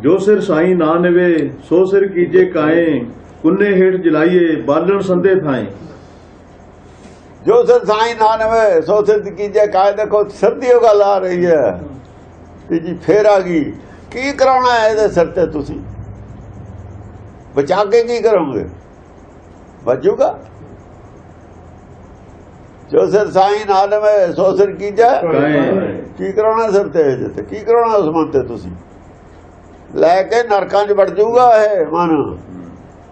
ਜੋ ਸਿਰ ਸਾਈ ਨਾ ਨਿਵੇ ਸੋ ਸਿਰ ਕੀਜੇ ਕਾਏ ਕੁੰਨੇ ਹੇਠ ਜਲਾਈਏ ਬਾਲਣ ਸੰਦੇ ਥਾਏ ਜੋ ਸਿਰ ਸਾਈ ਨਾ ਨਵੇ ਸੋ ਸਿਰ ਕੀਜੇ ਕਾਇ ਦੇਖੋ ਸਿੱਧੀ ਉਹ ਗੱਲ ਆ ਰਹੀ ਹੈ। ਤੇ ਜੀ ਫੇਰ ਆ ਗਈ। ਕੀ ਕਰਾਉਣਾ ਹੈ ਇਹਦੇ ਸਿਰ ਤੇ ਤੁਸੀਂ? ਬਚਾ ਕੇ ਕੀ ਕਰੋਗੇ? ਬਚੂਗਾ ਜੋ ਸਿਰ ਸਾਈ ਨਾ ਨਵੇ ਸੋ ਸਿਰ ਕੀਜੇ ਕਾਏ। ਕੀ ਕਰਾਉਣਾ ਸਿਰ ਤੇ ਇਹਦੇ ਤੇ? ਕੀ ਕਰਾਉਣਾ ਉਸ ਮਨ ਤੇ ਤੁਸੀਂ? ਲੈ ਕੇ ਨਰਕਾਂ 'ਚ ਵੜ ਜਾਊਗਾ ਇਹ ਮਨ।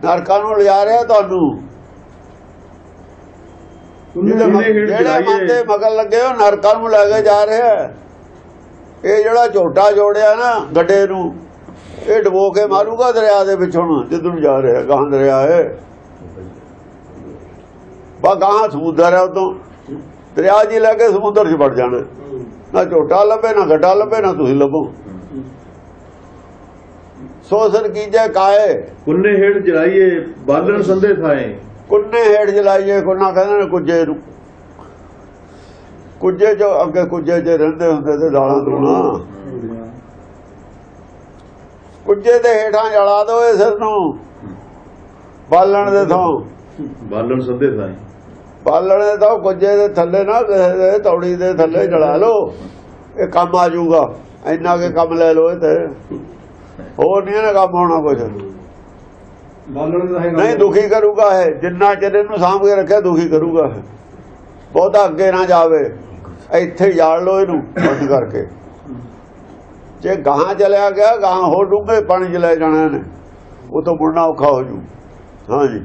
ਨਰਕਾਂ ਨੂੰ ਲਿਜਾ ਰਿਹਾ ਤੁਹਾਨੂੰ। ਜਿਹੜੇ ਮਨ ਤੇ ਮਗਰ ਲੱਗੇ ਹੋ ਨਰਕਾਂ ਨੂੰ ਲੈ ਕੇ ਜਾ ਰਿਹਾ। ਇਹ ਜਿਹੜਾ ਝੋਟਾ ਜੋੜਿਆ ਨਾ ਗੱਡੇ ਨੂੰ ਇਹ ਡਬੋ ਕੇ ਮਾਰੂਗਾ ਦਰਿਆ ਦੇ ਵਿੱਚ ਨੂੰ ਜਾ ਰਿਹਾ ਗਾਂ ਦਰਿਆ ਹੈ। ਬਾ ਗਾਂ ਸਮੁੰਦਰ ਹੈ ਉਦੋਂ ਦਰਿਆ ਜੀ ਲੈ ਕੇ ਸਮੁੰਦਰ 'ਚ ਵੜ ਜਾਣਾ। ਨਾ ਝੋਟਾ ਲੱਭੇ ਨਾ ਗੱਡਾ ਲੱਭੇ ਨਾ ਤੁਸੀਂ ਲੱਭੋ। So sir ਕੀਜੇ ਕਾਏ? ਕੁੰਨੇ ਹੇਠ ਜਲਾਈਏ ਬਾਲਣ ਸੰਦੇ ਥਾਏ। ਕੁੰਨੇ ਹੇਠ ਜਲਾਈਏ ਕੁੰਨਾ ਕਹਿੰਦੇ ਨੇ ਕੁੱਜੇ ਨੂੰ। ਕੁੱਜੇ ਜੋ ਅੱਗੇ ਕੁੱਜੇ 'ਚ ਰਹਿੰਦੇ ਹੁੰਦੇ ਤੇ ਦਾਲਾਂ ਦੂਣਾ। ਕੁੱਜੇ ਦੇ ਹੇਠਾਂ ਜਲਾ ਦੋ ਇਹ ਸਿਰ ਨੂੰ। ਬਾਲਣ ਦੇ ਥਾਂ। ਬਾਲਣ ਸੰਦੇ ਥਾਏ। ਬਾਲਣ ਦੇ ਥਾਂ ਕੁੱਜੇ ਦੇ ਥੱਲੇ ਨਾ ਕਿਸੇ ਦੇ ਤੌੜੀ ਦੇ ਥੱਲੇ ਜਲਾ ਲਓ। ਇਹ ਕੰਮ ਆ ਜਾਊਗਾ। ਇੰਨਾ ਕੇ ਕੰਮ ਲੈ ਲਓ ਇਹ ਤੇ। ਹੋਰ ਨਹੀਂ ਨਾ ਕੰਮ ਹੋਣਾ ਕੁਝ ਨਹੀਂ ਦੁਖੀ ਕਰੂਗਾ ਹੈ ਜਿੰਨਾ ਚਿਰ ਇਹਨੂੰ ਸਾਂਭ ਕੇ ਰੱਖਿਆ ਦੁਖੀ ਕਰੂਗਾ ਇਹ। ਬਹੁਤਾ ਅੱਗੇ ਨਾ ਜਾਵੇ। ਇੱਥੇ ਜਾੜ ਲਓ ਇਹਨੂੰ ਬੰਦ ਕਰਕੇ। ਜੇ ਗਾਹਾਂ ਚਲਿਆ ਗਿਆ ਗਾਹਾਂ ਹੋਰ ਡੂੰਘੇ ਪਾਣੀ ਚ ਲੈ ਜਾਣਾ ਇਹਨੇ। ਉਹ ਤੋਂ ਮੁੜਨਾ ਔਖਾ ਹੋ ਜੂ। ਹਾਂਜੀ।